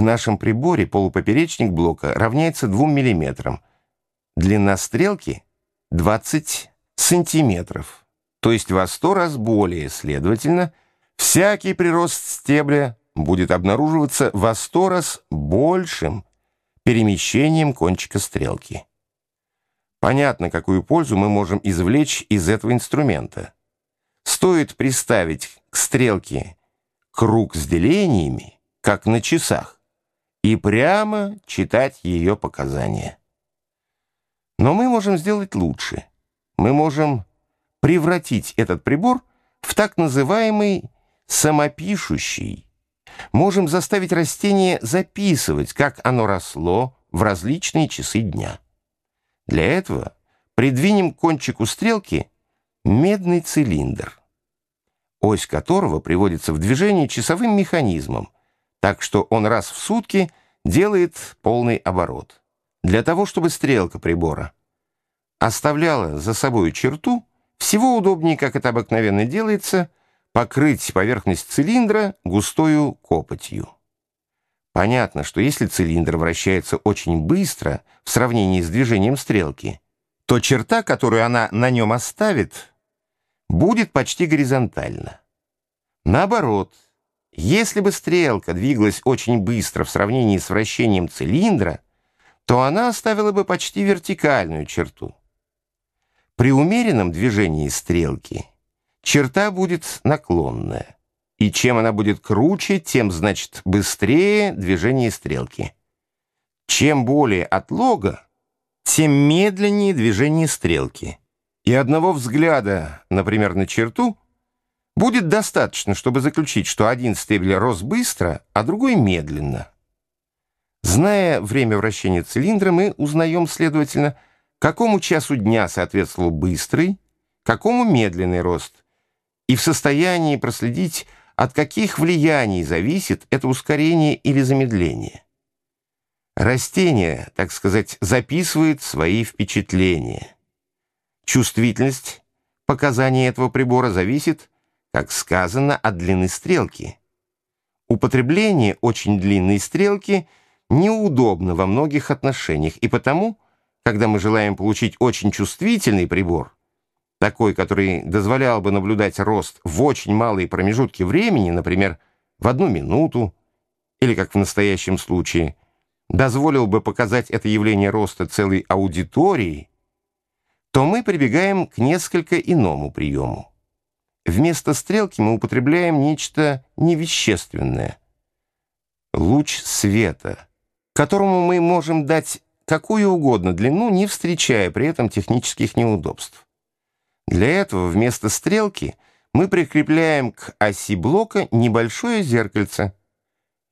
В нашем приборе полупоперечник блока равняется 2 мм. Длина стрелки — 20 сантиметров, то есть во 100 раз более, следовательно, всякий прирост стебля будет обнаруживаться во 100 раз большим перемещением кончика стрелки. Понятно, какую пользу мы можем извлечь из этого инструмента. Стоит приставить к стрелке круг с делениями, как на часах, и прямо читать ее показания. Но мы можем сделать лучше. Мы можем превратить этот прибор в так называемый самопишущий. Можем заставить растение записывать, как оно росло в различные часы дня. Для этого придвинем к кончику стрелки медный цилиндр, ось которого приводится в движение часовым механизмом, так что он раз в сутки делает полный оборот. Для того, чтобы стрелка прибора оставляла за собой черту, всего удобнее, как это обыкновенно делается, покрыть поверхность цилиндра густою копотью. Понятно, что если цилиндр вращается очень быстро в сравнении с движением стрелки, то черта, которую она на нем оставит, будет почти горизонтальна. Наоборот, если бы стрелка двигалась очень быстро в сравнении с вращением цилиндра, то она оставила бы почти вертикальную черту. При умеренном движении стрелки черта будет наклонная. И чем она будет круче, тем, значит, быстрее движение стрелки. Чем более отлога, тем медленнее движение стрелки. И одного взгляда, например, на черту, будет достаточно, чтобы заключить, что один стебель рос быстро, а другой медленно. Зная время вращения цилиндра, мы узнаем, следовательно, какому часу дня соответствовал быстрый, какому медленный рост, и в состоянии проследить, от каких влияний зависит это ускорение или замедление. Растение, так сказать, записывает свои впечатления. Чувствительность показания этого прибора зависит, как сказано, от длины стрелки. Употребление очень длинной стрелки неудобно во многих отношениях, и потому, когда мы желаем получить очень чувствительный прибор, такой, который дозволял бы наблюдать рост в очень малые промежутки времени, например, в одну минуту, или, как в настоящем случае, дозволил бы показать это явление роста целой аудитории, то мы прибегаем к несколько иному приему. Вместо стрелки мы употребляем нечто невещественное. Луч света, которому мы можем дать какую угодно длину, не встречая при этом технических неудобств. Для этого вместо стрелки мы прикрепляем к оси блока небольшое зеркальце.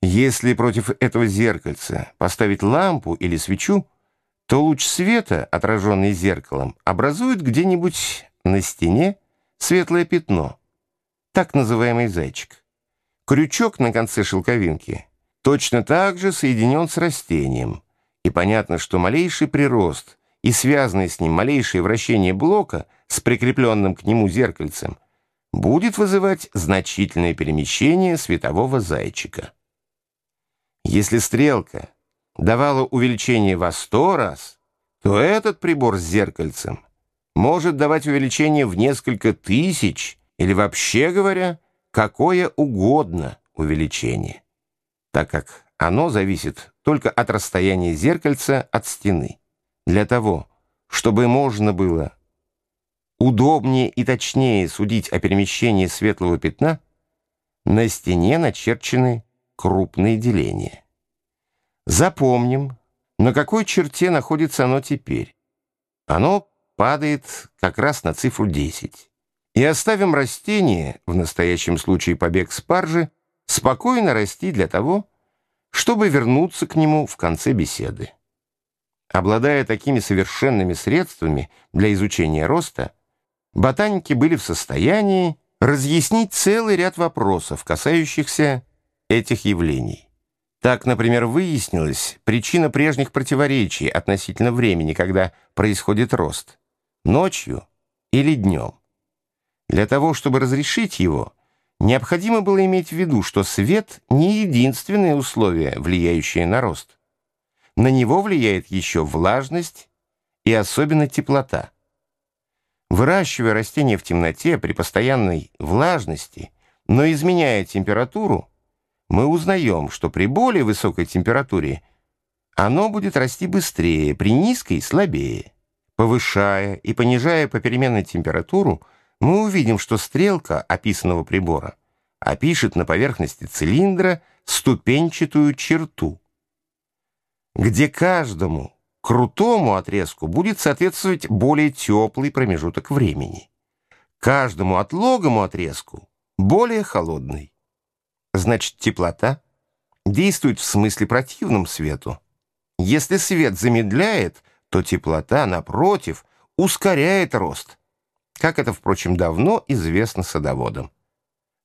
Если против этого зеркальца поставить лампу или свечу, то луч света, отраженный зеркалом, образует где-нибудь на стене светлое пятно, так называемый зайчик. Крючок на конце шелковинки точно так же соединен с растением, и понятно, что малейший прирост и связанное с ним малейшее вращение блока — с прикрепленным к нему зеркальцем будет вызывать значительное перемещение светового зайчика. Если стрелка давала увеличение во сто раз, то этот прибор с зеркальцем может давать увеличение в несколько тысяч или, вообще говоря, какое угодно увеличение, так как оно зависит только от расстояния зеркальца от стены. Для того, чтобы можно было удобнее и точнее судить о перемещении светлого пятна, на стене начерчены крупные деления. Запомним, на какой черте находится оно теперь. Оно падает как раз на цифру 10. И оставим растение, в настоящем случае побег спаржи, спокойно расти для того, чтобы вернуться к нему в конце беседы. Обладая такими совершенными средствами для изучения роста, ботаники были в состоянии разъяснить целый ряд вопросов, касающихся этих явлений. Так, например, выяснилась причина прежних противоречий относительно времени, когда происходит рост – ночью или днем. Для того, чтобы разрешить его, необходимо было иметь в виду, что свет не единственное условие, влияющее на рост. На него влияет еще влажность и особенно теплота. Выращивая растение в темноте при постоянной влажности, но изменяя температуру, мы узнаем, что при более высокой температуре оно будет расти быстрее, при низкой — слабее. Повышая и понижая попеременную температуру, мы увидим, что стрелка описанного прибора опишет на поверхности цилиндра ступенчатую черту, где каждому крутому отрезку будет соответствовать более теплый промежуток времени, каждому отлогому отрезку более холодный. Значит, теплота действует в смысле противном свету. Если свет замедляет, то теплота, напротив, ускоряет рост, как это, впрочем, давно известно садоводам.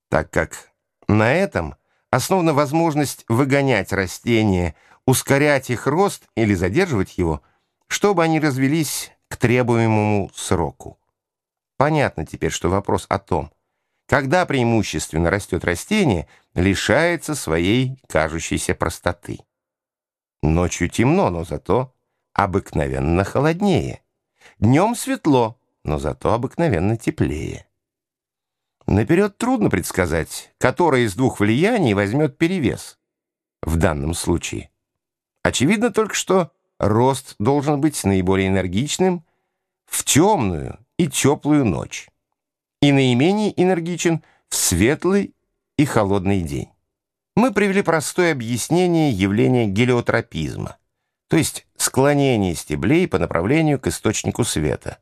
Так как на этом основана возможность выгонять растения, ускорять их рост или задерживать его, чтобы они развелись к требуемому сроку. Понятно теперь, что вопрос о том, когда преимущественно растет растение, лишается своей кажущейся простоты. Ночью темно, но зато обыкновенно холоднее. Днем светло, но зато обыкновенно теплее. Наперед трудно предсказать, которое из двух влияний возьмет перевес в данном случае. Очевидно только, что рост должен быть наиболее энергичным в темную и теплую ночь и наименее энергичен в светлый и холодный день мы привели простое объяснение явления гелиотропизма, то есть склонение стеблей по направлению к источнику света.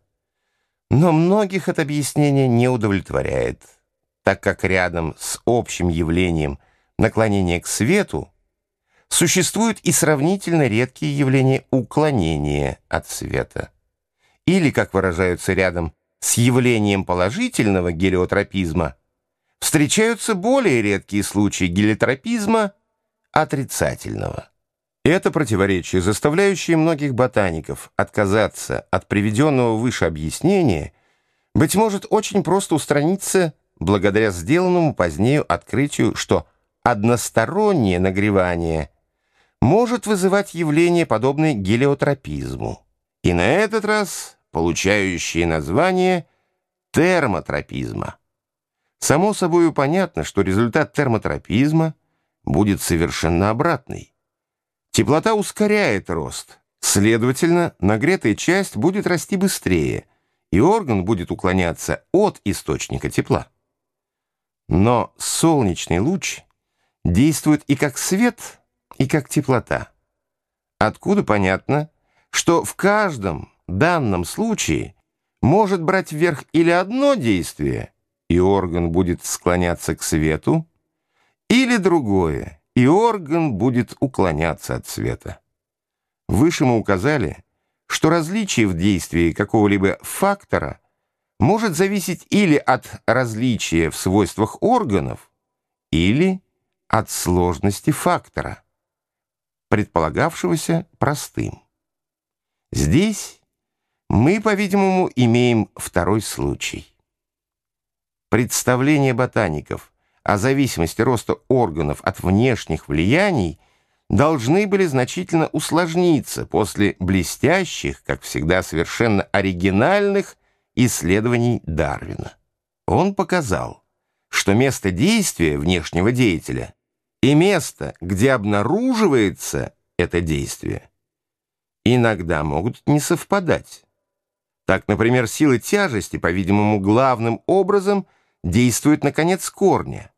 Но многих это объяснение не удовлетворяет, так как рядом с общим явлением наклонения к свету существуют и сравнительно редкие явления уклонения от света. Или, как выражаются рядом с явлением положительного гелиотропизма – встречаются более редкие случаи гелиотропизма отрицательного. Это противоречие, заставляющее многих ботаников отказаться от приведенного выше объяснения, быть может, очень просто устраниться благодаря сделанному позднее открытию, что одностороннее нагревание может вызывать явление, подобное гелиотропизму, и на этот раз получающее название термотропизма. Само собой понятно, что результат термотропизма будет совершенно обратный. Теплота ускоряет рост, следовательно, нагретая часть будет расти быстрее, и орган будет уклоняться от источника тепла. Но солнечный луч действует и как свет, и как теплота. Откуда понятно, что в каждом данном случае может брать вверх или одно действие, и орган будет склоняться к свету, или другое, и орган будет уклоняться от света. Выше мы указали, что различие в действии какого-либо фактора может зависеть или от различия в свойствах органов, или от сложности фактора, предполагавшегося простым. Здесь мы, по-видимому, имеем второй случай. Представления ботаников о зависимости роста органов от внешних влияний должны были значительно усложниться после блестящих, как всегда совершенно оригинальных исследований Дарвина. Он показал, что место действия внешнего деятеля и место, где обнаруживается это действие, иногда могут не совпадать. Так, например, сила тяжести, по-видимому, главным образом – действует на конец корня,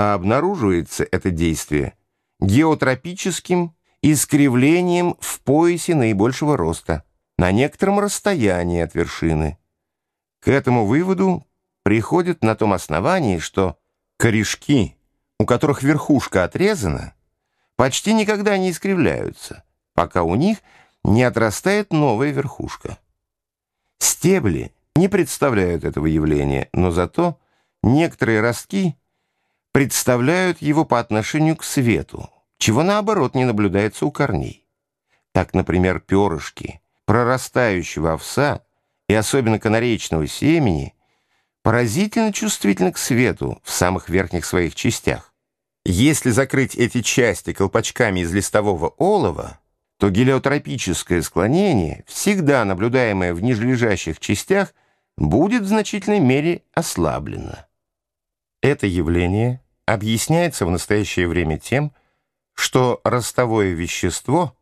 а обнаруживается это действие геотропическим искривлением в поясе наибольшего роста, на некотором расстоянии от вершины. К этому выводу приходят на том основании, что корешки, у которых верхушка отрезана, почти никогда не искривляются, пока у них не отрастает новая верхушка. Стебли не представляют этого явления, но зато Некоторые ростки представляют его по отношению к свету, чего наоборот не наблюдается у корней. Так, например, перышки прорастающего овса и особенно канареечного семени поразительно чувствительно к свету в самых верхних своих частях. Если закрыть эти части колпачками из листового олова, то гелиотропическое склонение, всегда наблюдаемое в нижележащих частях, будет в значительной мере ослаблено. Это явление объясняется в настоящее время тем, что ростовое вещество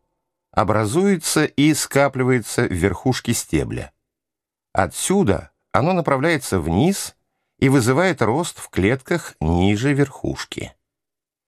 образуется и скапливается в верхушке стебля. Отсюда оно направляется вниз и вызывает рост в клетках ниже верхушки.